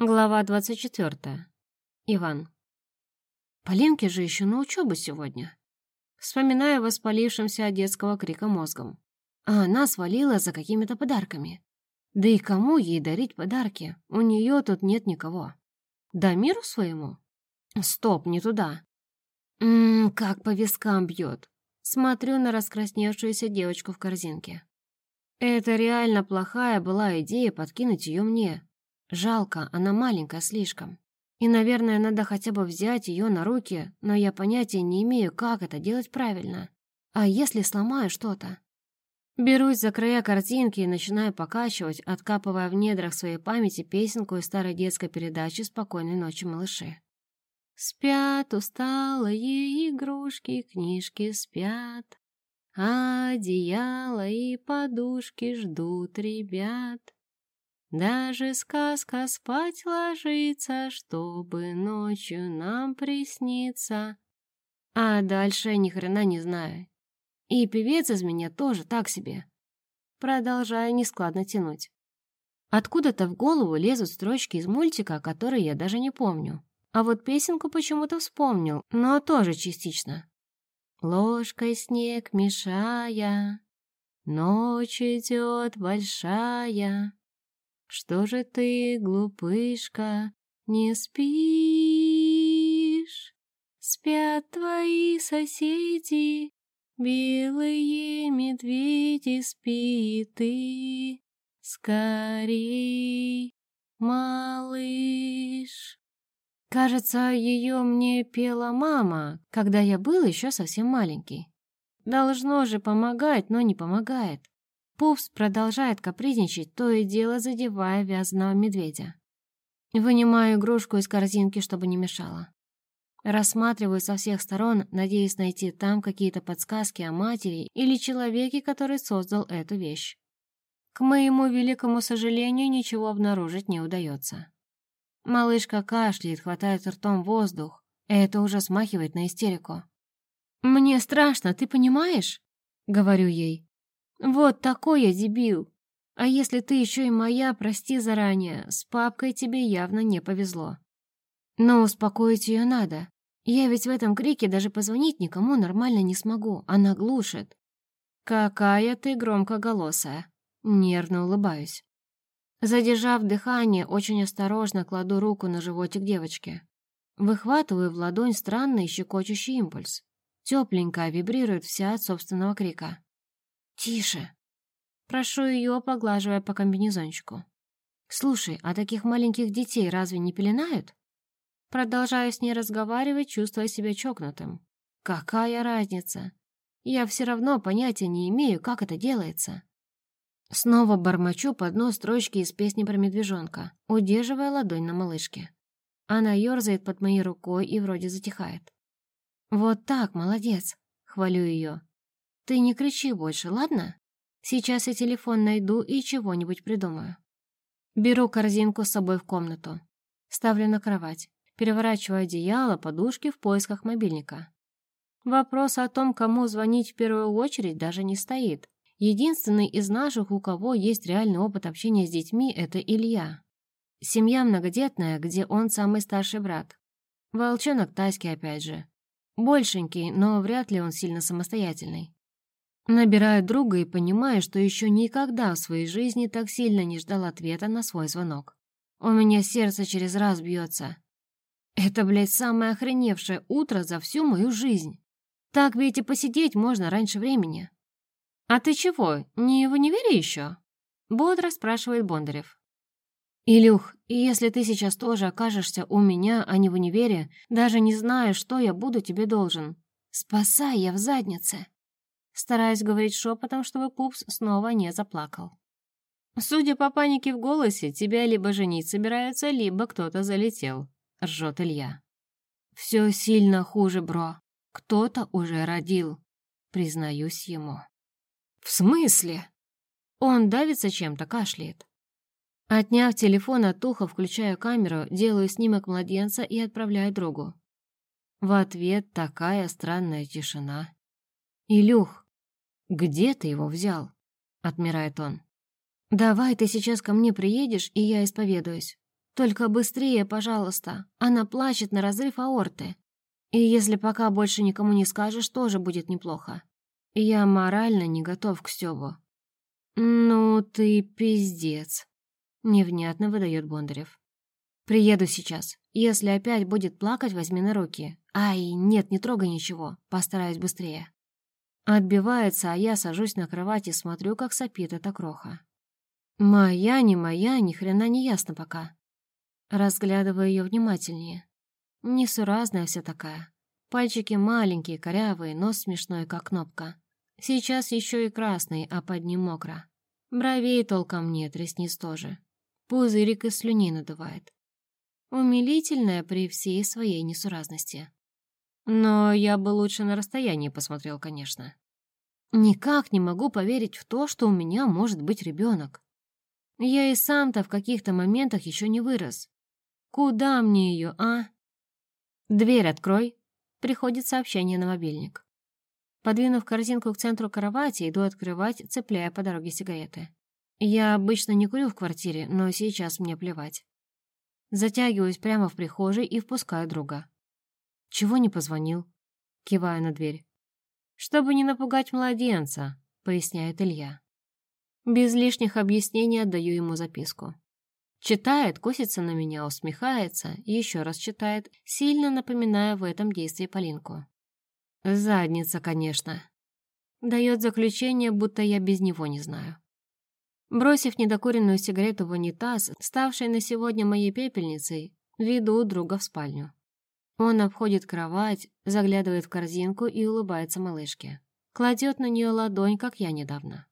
Глава 24. Иван. Полинке же еще на учебу сегодня. Вспоминая воспалившимся от детского крика мозгом. А она свалила за какими-то подарками. Да и кому ей дарить подарки? У нее тут нет никого. Да миру своему? Стоп, не туда. Ммм, как по вискам бьет. Смотрю на раскрасневшуюся девочку в корзинке. Это реально плохая была идея подкинуть ее мне, Жалко, она маленькая слишком. И, наверное, надо хотя бы взять ее на руки, но я понятия не имею, как это делать правильно. А если сломаю что-то? Берусь за края картинки и начинаю покачивать, откапывая в недрах своей памяти песенку из старой детской передачи «Спокойной ночи, малыши». Спят усталые игрушки, книжки спят, а одеяло и подушки ждут ребят. Даже сказка спать ложится, чтобы ночью нам присниться. А дальше ни хрена не знаю. И певец из меня тоже так себе. Продолжаю нескладно тянуть. Откуда-то в голову лезут строчки из мультика, которые я даже не помню. А вот песенку почему-то вспомнил, но тоже частично. Ложкой снег мешая, ночь идет большая, что же ты, глупышка, не спишь? Спят твои соседи, белые медведи, спи ты. Скорей, малыш. Кажется, ее мне пела мама, когда я был еще совсем маленький. Должно же помогать, но не помогает. Пупс продолжает капризничать, то и дело задевая вязаного медведя. Вынимаю игрушку из корзинки, чтобы не мешала. Рассматриваю со всех сторон, надеясь найти там какие-то подсказки о матери или человеке, который создал эту вещь. К моему великому сожалению, ничего обнаружить не удается. Малышка кашляет, хватает ртом воздух. Это уже смахивает на истерику. «Мне страшно, ты понимаешь?» — говорю ей. «Вот такой я дебил. А если ты еще и моя, прости заранее, с папкой тебе явно не повезло. Но успокоить ее надо. Я ведь в этом крике даже позвонить никому нормально не смогу, она глушит. Какая ты громкоголосая. Нервно улыбаюсь. Задержав дыхание, очень осторожно кладу руку на животик девочки. Выхватываю в ладонь странный щекочущий импульс. Тепленькая вибрирует вся от собственного крика. «Тише!» Прошу ее, поглаживая по комбинезончику. «Слушай, а таких маленьких детей разве не пеленают?» Продолжаю с ней разговаривать, чувствуя себя чокнутым. «Какая разница? Я все равно понятия не имею, как это делается». Снова бормочу под нос строчки из песни про медвежонка, удерживая ладонь на малышке. Она ерзает под моей рукой и вроде затихает. «Вот так, молодец!» — хвалю ее. Ты не кричи больше, ладно? Сейчас я телефон найду и чего-нибудь придумаю. Беру корзинку с собой в комнату. Ставлю на кровать. Переворачиваю одеяло, подушки в поисках мобильника. Вопрос о том, кому звонить в первую очередь, даже не стоит. Единственный из наших, у кого есть реальный опыт общения с детьми, это Илья. Семья многодетная, где он самый старший брат. Волчонок тайский опять же. Большенький, но вряд ли он сильно самостоятельный. Набираю друга и понимаю, что еще никогда в своей жизни так сильно не ждал ответа на свой звонок. У меня сердце через раз бьется. Это, блядь, самое охреневшее утро за всю мою жизнь. Так ведь и посидеть можно раньше времени. «А ты чего, не в универе еще?» Бодро спрашивает Бондарев. «Илюх, если ты сейчас тоже окажешься у меня, а не в универе, даже не зная, что я буду тебе должен, спасай я в заднице!» Стараясь говорить шепотом, чтобы Пупс снова не заплакал. «Судя по панике в голосе, тебя либо женить собираются, либо кто-то залетел», — ржет Илья. «Все сильно хуже, бро. Кто-то уже родил», — признаюсь ему. «В смысле?» Он давится чем-то, кашляет. Отняв телефон от уха, включаю камеру, делаю снимок младенца и отправляю другу. В ответ такая странная тишина. «Илюх, «Где ты его взял?» — отмирает он. «Давай ты сейчас ко мне приедешь, и я исповедуюсь. Только быстрее, пожалуйста. Она плачет на разрыв аорты. И если пока больше никому не скажешь, тоже будет неплохо. Я морально не готов к Стёбу. «Ну ты пиздец», — невнятно выдает Бондарев. «Приеду сейчас. Если опять будет плакать, возьми на руки. Ай, нет, не трогай ничего. Постараюсь быстрее». Отбивается, а я сажусь на кровати и смотрю, как сопит эта кроха. Моя, не моя, ни хрена не ясно пока. Разглядываю ее внимательнее. Несуразная вся такая. Пальчики маленькие, корявые, нос смешной, как кнопка. Сейчас еще и красный, а под ним мокро. Бровей толком нет, ресниц тоже. Пузырик из слюней надувает. Умилительная при всей своей несуразности. Но я бы лучше на расстоянии посмотрел, конечно. Никак не могу поверить в то, что у меня может быть ребенок. Я и сам-то в каких-то моментах еще не вырос. Куда мне ее, а? Дверь открой. Приходит сообщение на мобильник. Подвинув корзинку к центру кровати, иду открывать, цепляя по дороге сигареты. Я обычно не курю в квартире, но сейчас мне плевать. Затягиваюсь прямо в прихожей и впускаю друга. «Чего не позвонил?» Киваю на дверь. «Чтобы не напугать младенца», — поясняет Илья. Без лишних объяснений отдаю ему записку. Читает, косится на меня, усмехается, еще раз читает, сильно напоминая в этом действии Полинку. Задница, конечно. Дает заключение, будто я без него не знаю. Бросив недокуренную сигарету в унитаз, ставший на сегодня моей пепельницей, веду друга в спальню. Он обходит кровать, заглядывает в корзинку и улыбается малышке. Кладет на нее ладонь, как я недавно.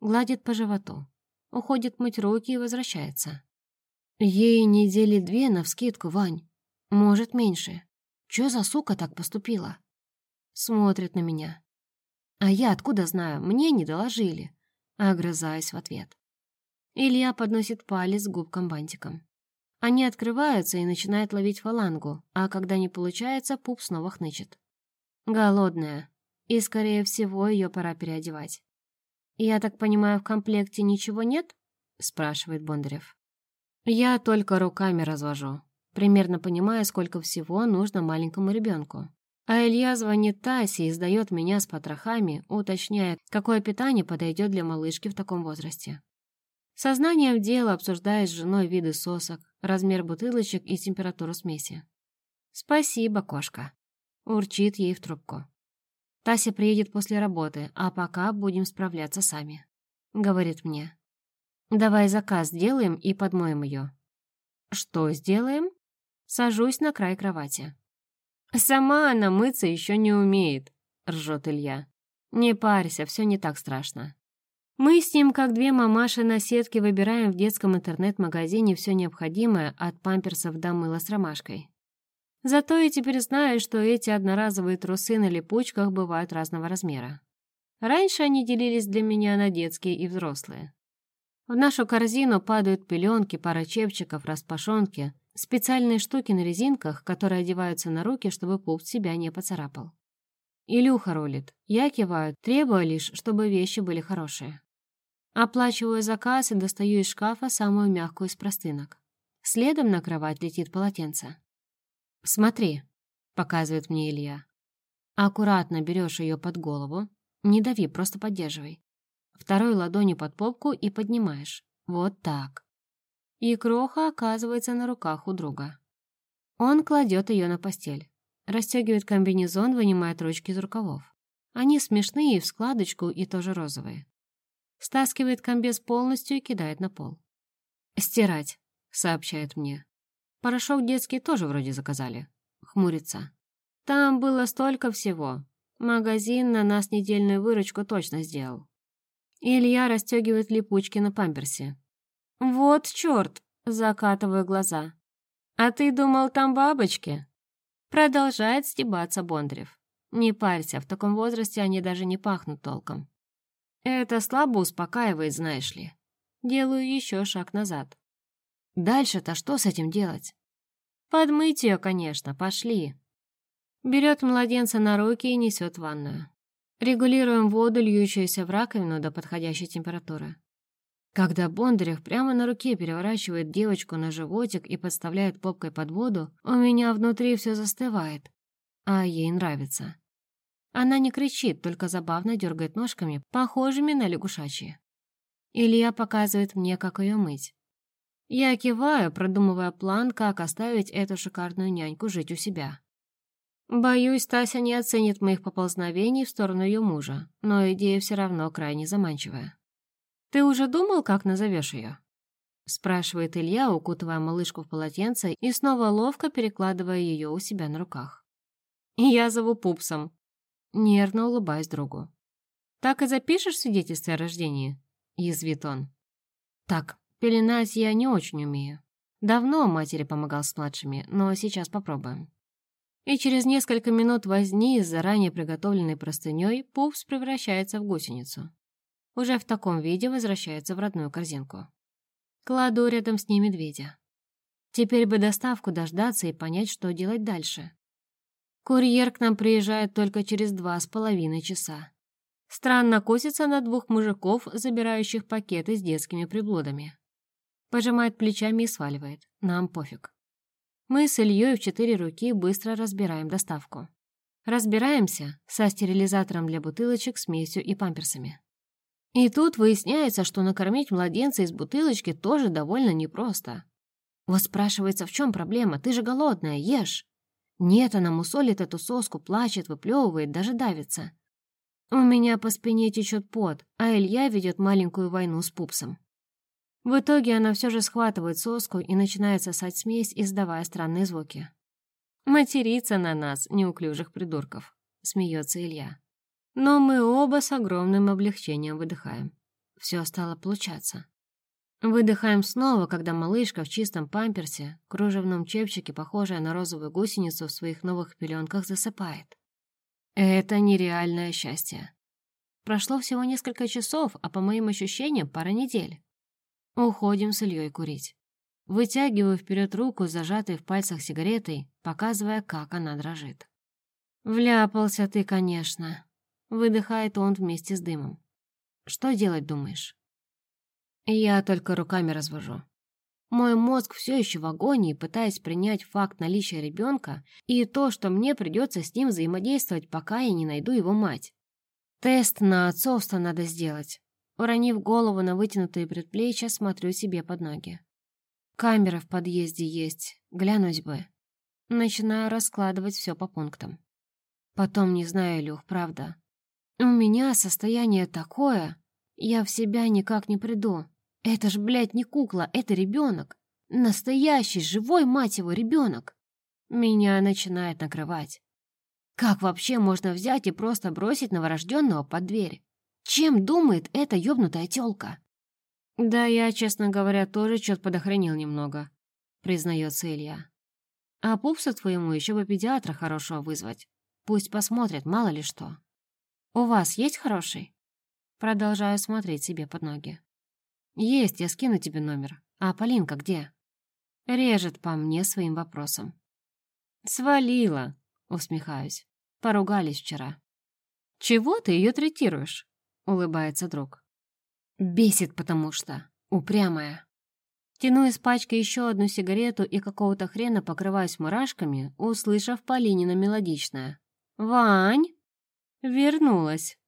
Гладит по животу. Уходит мыть руки и возвращается. Ей недели две навскидку, Вань. Может, меньше. Чё за сука так поступила? Смотрит на меня. А я откуда знаю? Мне не доложили. Огрызаюсь в ответ. Илья подносит палец к губкам бантиком. Они открываются и начинают ловить фалангу, а когда не получается, пуп снова хнычет. Голодная. И, скорее всего, ее пора переодевать. «Я так понимаю, в комплекте ничего нет?» — спрашивает Бондарев. «Я только руками развожу, примерно понимая, сколько всего нужно маленькому ребенку. А Илья звонит Тасе и сдает меня с потрохами, уточняя, какое питание подойдет для малышки в таком возрасте. Сознанием дела обсуждает с женой виды сосок, размер бутылочек и температуру смеси. «Спасибо, кошка», — урчит ей в трубку. «Тася приедет после работы, а пока будем справляться сами», — говорит мне. «Давай заказ сделаем и подмоем ее». «Что сделаем?» Сажусь на край кровати. «Сама она мыться еще не умеет», — ржет Илья. «Не парься, все не так страшно. Мы с ним, как две мамаши на сетке, выбираем в детском интернет-магазине все необходимое от памперсов до мыла с ромашкой. Зато я теперь знаю, что эти одноразовые трусы на липучках бывают разного размера. Раньше они делились для меня на детские и взрослые. В нашу корзину падают пеленки, пара чепчиков, распашонки, специальные штуки на резинках, которые одеваются на руки, чтобы пуп себя не поцарапал. Илюха рулит. Я киваю, требуя лишь, чтобы вещи были хорошие. Оплачиваю заказ и достаю из шкафа самую мягкую из простынок. Следом на кровать летит полотенце. «Смотри», — показывает мне Илья. Аккуратно берешь ее под голову. Не дави, просто поддерживай. Второй ладонью под попку и поднимаешь. Вот так. И кроха оказывается на руках у друга. Он кладет ее на постель. Расстегивает комбинезон, вынимает ручки из рукавов. Они смешные в складочку и тоже розовые. Стаскивает комбез полностью и кидает на пол. «Стирать», — сообщает мне. «Порошок детский тоже вроде заказали». Хмурится. «Там было столько всего. Магазин на нас недельную выручку точно сделал». Илья расстегивает липучки на памперсе. «Вот черт!» — закатываю глаза. «А ты думал, там бабочки?» Продолжает стебаться Бондарев. «Не парься, в таком возрасте они даже не пахнут толком. Это слабо успокаивает, знаешь ли. Делаю еще шаг назад. Дальше-то что с этим делать? Подмыть ее, конечно, пошли. Берет младенца на руки и несет в ванную. Регулируем воду, льющуюся в раковину до подходящей температуры. Когда Бондарев прямо на руке переворачивает девочку на животик и подставляет попкой под воду, у меня внутри все застывает. А ей нравится. Она не кричит, только забавно дергает ножками, похожими на лягушачьи. Илья показывает мне, как ее мыть. Я киваю, продумывая план, как оставить эту шикарную няньку жить у себя. Боюсь, Тася не оценит моих поползновений в сторону ее мужа, но идея все равно крайне заманчивая. «Ты уже думал, как назовешь ее?» спрашивает Илья, укутывая малышку в полотенце и снова ловко перекладывая ее у себя на руках. «Я зову Пупсом», нервно улыбаясь другу. «Так и запишешь в свидетельстве о рождении?» — язвит он. «Так, пеленать я не очень умею. Давно матери помогал с младшими, но сейчас попробуем». И через несколько минут возни с заранее приготовленной простыней пупс превращается в гусеницу. Уже в таком виде возвращается в родную корзинку. Кладу рядом с ней медведя. Теперь бы доставку дождаться и понять, что делать дальше. Курьер к нам приезжает только через два с половиной часа. Странно косится на двух мужиков, забирающих пакеты с детскими приблудами. Пожимает плечами и сваливает. Нам пофиг. Мы с Ильей в четыре руки быстро разбираем доставку. Разбираемся со стерилизатором для бутылочек, смесью и памперсами. И тут выясняется, что накормить младенца из бутылочки тоже довольно непросто. Вот спрашивается, в чем проблема? Ты же голодная, ешь. Нет, она мусолит эту соску, плачет, выплевывает, даже давится. У меня по спине течет пот, а Илья ведет маленькую войну с пупсом. В итоге она все же схватывает соску и начинает сосать смесь, издавая странные звуки. «Материться на нас, неуклюжих придурков», — смеется Илья. Но мы оба с огромным облегчением выдыхаем. Все стало получаться. Выдыхаем снова, когда малышка в чистом памперсе, кружевном чепчике, похожая на розовую гусеницу в своих новых пеленках, засыпает. Это нереальное счастье. Прошло всего несколько часов, а по моим ощущениям пара недель. Уходим с Ильей курить. Вытягиваю вперед руку, зажатой в пальцах сигаретой, показывая, как она дрожит. «Вляпался ты, конечно», — выдыхает он вместе с дымом. «Что делать, думаешь?» Я только руками развожу. Мой мозг все еще в агонии, пытаясь принять факт наличия ребенка и то, что мне придется с ним взаимодействовать, пока я не найду его мать. Тест на отцовство надо сделать. Уронив голову на вытянутые предплечья, смотрю себе под ноги. Камера в подъезде есть, глянуть бы. Начинаю раскладывать все по пунктам. Потом не знаю, Илюх, правда. У меня состояние такое, я в себя никак не приду. Это ж, блядь, не кукла, это ребенок. Настоящий, живой, мать его, ребенок. Меня начинает накрывать. Как вообще можно взять и просто бросить новорожденного под дверь? Чем думает эта ёбнутая тёлка? Да я, честно говоря, тоже чё-то подохранил немного, признается Илья. А пупса твоему еще бы педиатра хорошего вызвать. Пусть посмотрят, мало ли что. У вас есть хороший? Продолжаю смотреть себе под ноги. Есть, я скину тебе номер. А Полинка где? Режет по мне своим вопросом. Свалила, усмехаюсь. Поругались вчера. Чего ты ее третируешь? — улыбается друг. «Бесит, потому что. Упрямая». Тяну из пачки еще одну сигарету и какого-то хрена покрываюсь мурашками, услышав Полинина мелодичное. «Вань!» Вернулась.